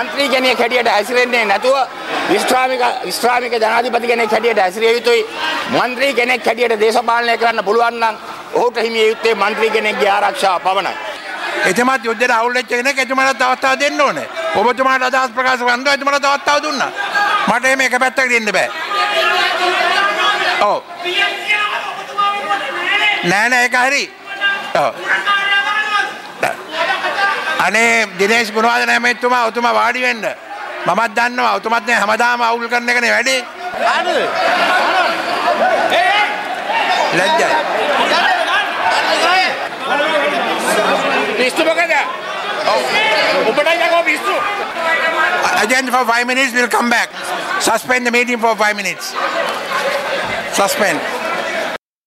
മന്ത്രി කෙනෙක් හැටියට හැසිරෙන්නේ නැතුව විශ්‍රාමික විශ්‍රාමික ජනාධිපති කෙනෙක් හැටියට හැසිරිය යුතුයි. මන්ත්‍රී කෙනෙක් හැටියට දේශපාලනය කරන්න පුළුවන් නම් ඔහුට හිමිය යුත්තේ මන්ත්‍රී කෙනෙක්ගේ ආරක්ෂාව පමණයි. එතුමාත් යුද්ධයට අවුල් වෙච්ච කෙනෙක් එතුමාට අවස්ථාව දෙන්න ඕනේ. ඔබතුමාට අදහස් ප්‍රකාශ කරන්න එතුමාට අවස්ථාව දුන්නා. මට එහෙම එක පැත්තකට ඉන්න බෑ. ඔව්. නෑ නෑ ඒක හරි. ඔව්. අනේ දිනේශ් ගුණවාද නැමෙතුමා ඔතුමා වාඩි වෙන්න. මමත් දන්නවා ඔතුමත් නේ හැමදාම අවුල් කරන එකනේ වැඩේ. ලැජ්ජයි. පිස්සු මොකද? ඔබට යකෝ පිස්සු. Agenda for five minutes, we'll come back. Suspend the meeting for five minutes. Suspend.